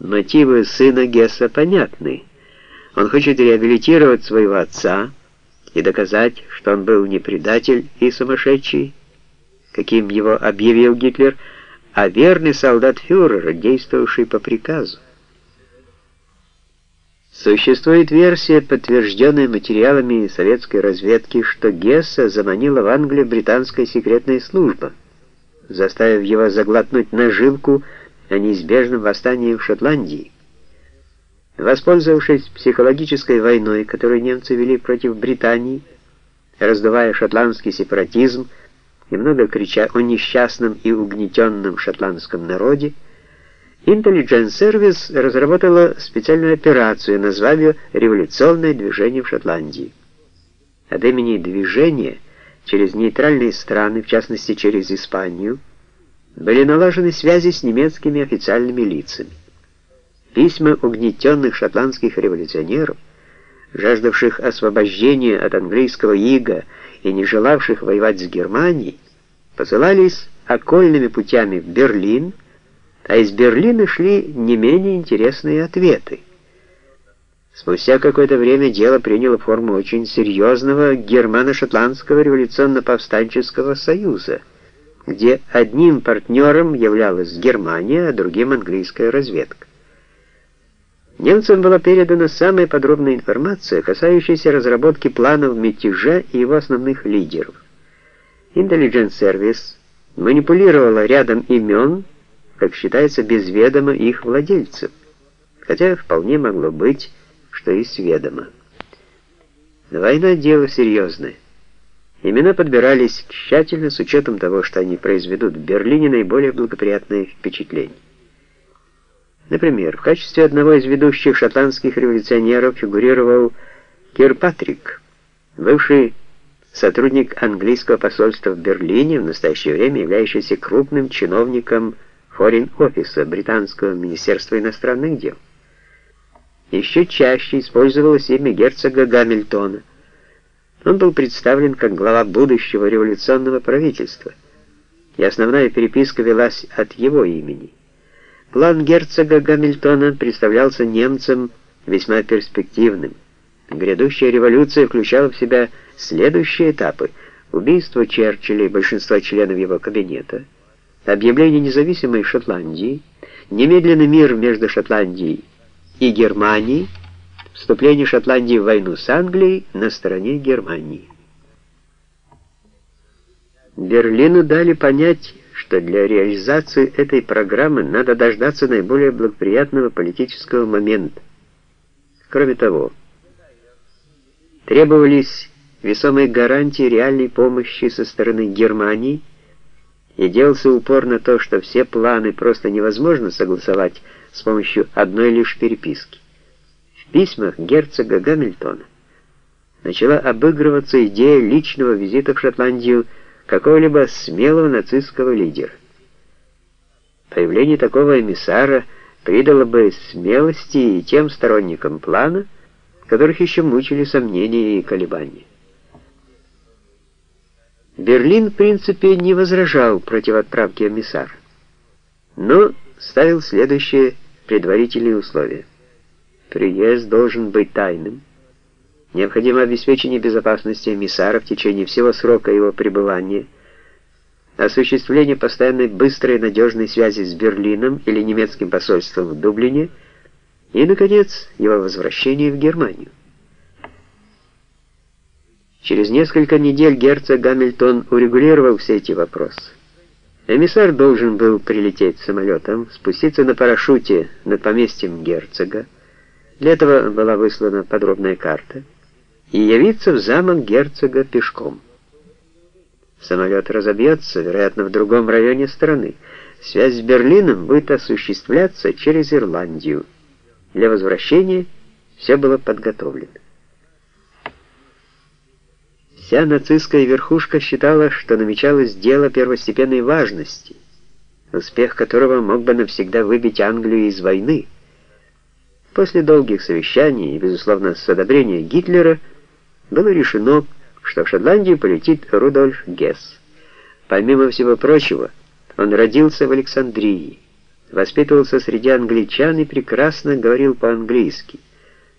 Мотивы сына Гесса понятны. Он хочет реабилитировать своего отца и доказать, что он был не предатель и сумасшедший, каким его объявил Гитлер, а верный солдат фюрера, действовавший по приказу. Существует версия, подтвержденная материалами советской разведки, что Гесса заманила в Англию британская секретная служба, заставив его заглотнуть наживку о неизбежном восстании в Шотландии. Воспользовавшись психологической войной, которую немцы вели против Британии, раздувая шотландский сепаратизм и много крича о несчастном и угнетенном шотландском народе, Intelligence Service разработала специальную операцию, назвав ее «Революционное движение в Шотландии». От имени движения через нейтральные страны, в частности через Испанию, были налажены связи с немецкими официальными лицами. Письма угнетенных шотландских революционеров, жаждавших освобождения от английского ига и не желавших воевать с Германией, посылались окольными путями в Берлин, а из Берлина шли не менее интересные ответы. Спустя какое-то время дело приняло форму очень серьезного германо-шотландского революционно-повстанческого союза, где одним партнером являлась Германия, а другим английская разведка. Немцам была передана самая подробная информация, касающаяся разработки планов мятежа и его основных лидеров. Intelligence Service манипулировала рядом имен, как считается, без ведома их владельцев, хотя вполне могло быть, что и с ведома. Война — дело серьезное. Имена подбирались тщательно с учетом того, что они произведут в Берлине наиболее благоприятное впечатление. Например, в качестве одного из ведущих шотландских революционеров фигурировал Кирпатрик, бывший сотрудник английского посольства в Берлине, в настоящее время являющийся крупным чиновником Форин-офиса британского министерства иностранных дел. Еще чаще использовалось имя герцога Гамильтона. Он был представлен как глава будущего революционного правительства, и основная переписка велась от его имени. План герцога Гамильтона представлялся немцам весьма перспективным. Грядущая революция включала в себя следующие этапы: убийство Черчилля и большинства членов его кабинета, объявление независимой Шотландии, немедленный мир между Шотландией и Германией, вступление Шотландии в войну с Англией на стороне Германии. Берлину дали понять, что для реализации этой программы надо дождаться наиболее благоприятного политического момента. Кроме того, требовались весомые гарантии реальной помощи со стороны Германии, и делался упор на то, что все планы просто невозможно согласовать с помощью одной лишь переписки. Письмах герцога Гамильтона начала обыгрываться идея личного визита в Шотландию какого-либо смелого нацистского лидера. Появление такого эмиссара придало бы смелости и тем сторонникам плана, которых еще мучили сомнения и колебания. Берлин, в принципе, не возражал против отправки эмиссара, но ставил следующие предварительные условия. Приезд должен быть тайным, Необходимо обеспечение безопасности эмиссара в течение всего срока его пребывания, осуществление постоянной быстрой и надежной связи с Берлином или немецким посольством в Дублине и, наконец, его возвращение в Германию. Через несколько недель герцог Гамильтон урегулировал все эти вопросы. Эмиссар должен был прилететь самолетом, спуститься на парашюте над поместьем герцога. Для этого была выслана подробная карта — и явиться в замок герцога пешком. Самолет разобьется, вероятно, в другом районе страны. Связь с Берлином будет осуществляться через Ирландию. Для возвращения все было подготовлено. Вся нацистская верхушка считала, что намечалось дело первостепенной важности, успех которого мог бы навсегда выбить Англию из войны. После долгих совещаний и, безусловно, с одобрения Гитлера, было решено, что в Шотландию полетит Рудольф Гесс. Помимо всего прочего, он родился в Александрии. Воспитывался среди англичан и прекрасно говорил по-английски.